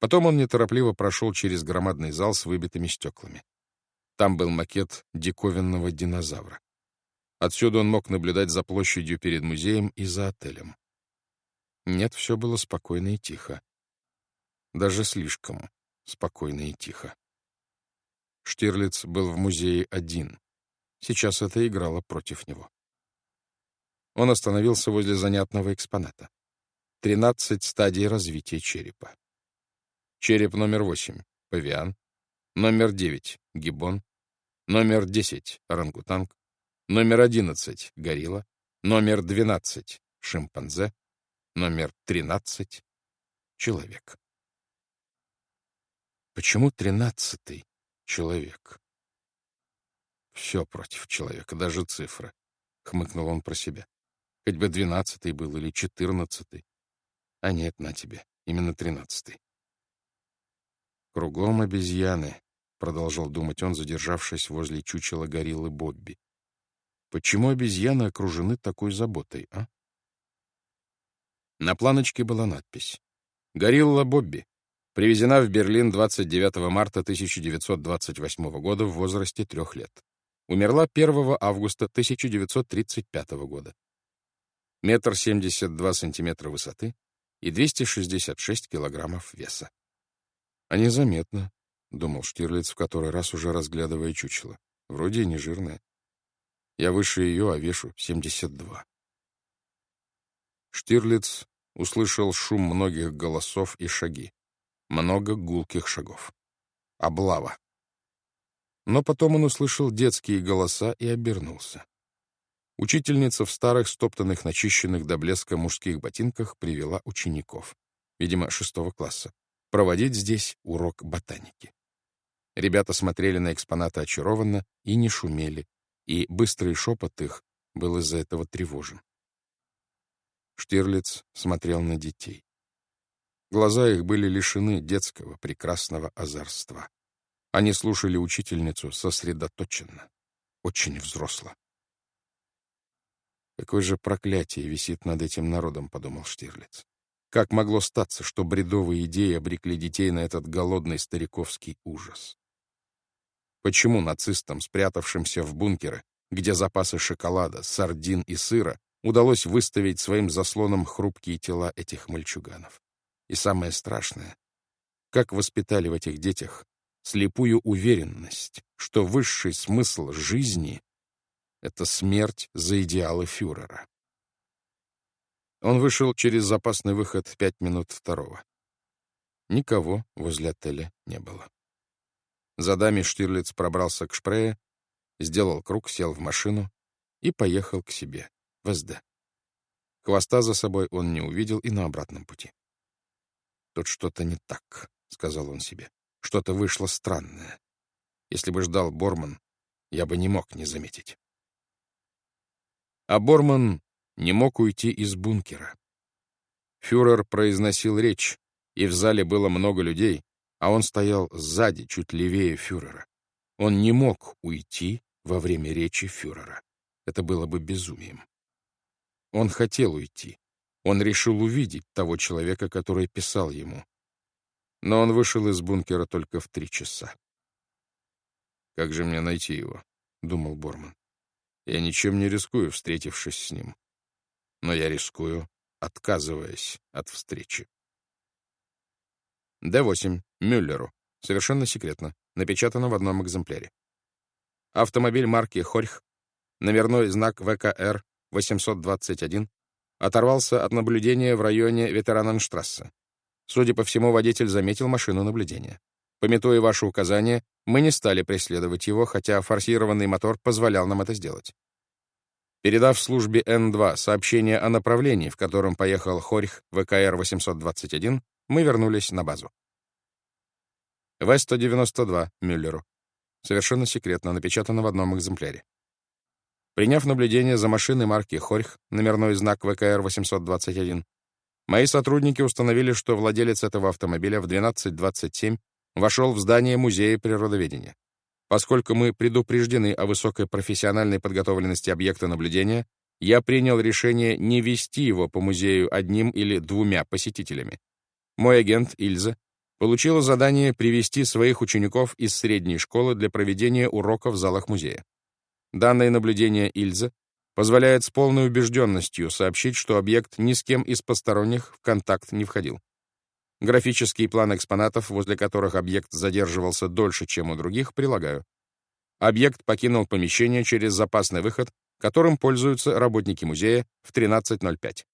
Потом он неторопливо прошел через громадный зал с выбитыми стеклами. Там был макет диковинного динозавра. Отсюда он мог наблюдать за площадью перед музеем и за отелем. Нет, все было спокойно и тихо. Даже слишком спокойно и тихо. Штирлиц был в музее один. Сейчас это играло против него. Он остановился возле занятного экспоната. Тринадцать стадий развития черепа. Череп номер восемь — павиан. Номер девять — гиббон. Номер десять — орангутанг. Номер одиннадцать — горилла. Номер двенадцать — шимпанзе. Номер тринадцать — человек. Почему тринадцатый человек? Все против человека, даже цифры. Хмыкнул он про себя. Хоть бы двенадцатый был или четырнадцатый. А нет, на тебе, именно тринадцатый. Кругом обезьяны, продолжал думать он, задержавшись возле чучела гориллы Бобби. Почему обезьяны окружены такой заботой, а? На планочке была надпись. «Горилла Бобби. Привезена в Берлин 29 марта 1928 года в возрасте трех лет. Умерла 1 августа 1935 года. Метр семьдесят два сантиметра высоты и 266 килограммов веса. А незаметно, — думал Штирлиц в который раз уже разглядывая чучело. Вроде и не жирное. Я выше ее, а вешу 72. Штирлиц услышал шум многих голосов и шаги. Много гулких шагов. Облава. Но потом он услышал детские голоса и обернулся. Учительница в старых, стоптанных, начищенных до блеска мужских ботинках привела учеников, видимо, шестого класса, проводить здесь урок ботаники. Ребята смотрели на экспонаты очарованно и не шумели, и быстрый шепот их был из-за этого тревожен. Штирлиц смотрел на детей. Глаза их были лишены детского прекрасного озорства. Они слушали учительницу сосредоточенно, очень взросло. «Какое же проклятие висит над этим народом», — подумал Штирлиц. «Как могло статься, что бредовые идеи обрекли детей на этот голодный стариковский ужас? Почему нацистам, спрятавшимся в бункеры, где запасы шоколада, сардин и сыра, удалось выставить своим заслоном хрупкие тела этих мальчуганов. И самое страшное, как воспитали в этих детях слепую уверенность, что высший смысл жизни — это смерть за идеалы фюрера. Он вышел через запасный выход пять минут второго. Никого возле отеля не было. За дами Штирлиц пробрался к Шпрее, сделал круг, сел в машину и поехал к себе, в СД. Хвоста за собой он не увидел и на обратном пути. «Тут что-то не так», — сказал он себе. «Что-то вышло странное. Если бы ждал Борман, я бы не мог не заметить». А Борман не мог уйти из бункера. Фюрер произносил речь, и в зале было много людей, а он стоял сзади, чуть левее фюрера. Он не мог уйти во время речи фюрера. Это было бы безумием. Он хотел уйти. Он решил увидеть того человека, который писал ему. Но он вышел из бункера только в три часа. «Как же мне найти его?» — думал Борман. «Я ничем не рискую, встретившись с ним. Но я рискую, отказываясь от встречи». Д-8. Мюллеру. Совершенно секретно. Напечатано в одном экземпляре. Автомобиль марки «Хорьх», номерной знак ВКР 821, оторвался от наблюдения в районе Ветераненштрассе. Судя по всему, водитель заметил машину наблюдения. Пометуя ваши указания, мы не стали преследовать его, хотя форсированный мотор позволял нам это сделать. Передав службе Н-2 сообщение о направлении, в котором поехал Хорьх ВКР-821, мы вернулись на базу. В-192 Мюллеру. Совершенно секретно, напечатано в одном экземпляре. Приняв наблюдение за машиной марки Хорьх, номерной знак ВКР-821, мои сотрудники установили, что владелец этого автомобиля в 12.27 вошел в здание Музея природоведения. Поскольку мы предупреждены о высокой профессиональной подготовленности объекта наблюдения, я принял решение не вести его по музею одним или двумя посетителями. Мой агент Ильза получила задание привести своих учеников из средней школы для проведения уроков в залах музея. Данное наблюдение Ильза позволяет с полной убежденностью сообщить, что объект ни с кем из посторонних в контакт не входил. Графический план экспонатов, возле которых объект задерживался дольше, чем у других, прилагаю. Объект покинул помещение через запасный выход, которым пользуются работники музея в 13.05.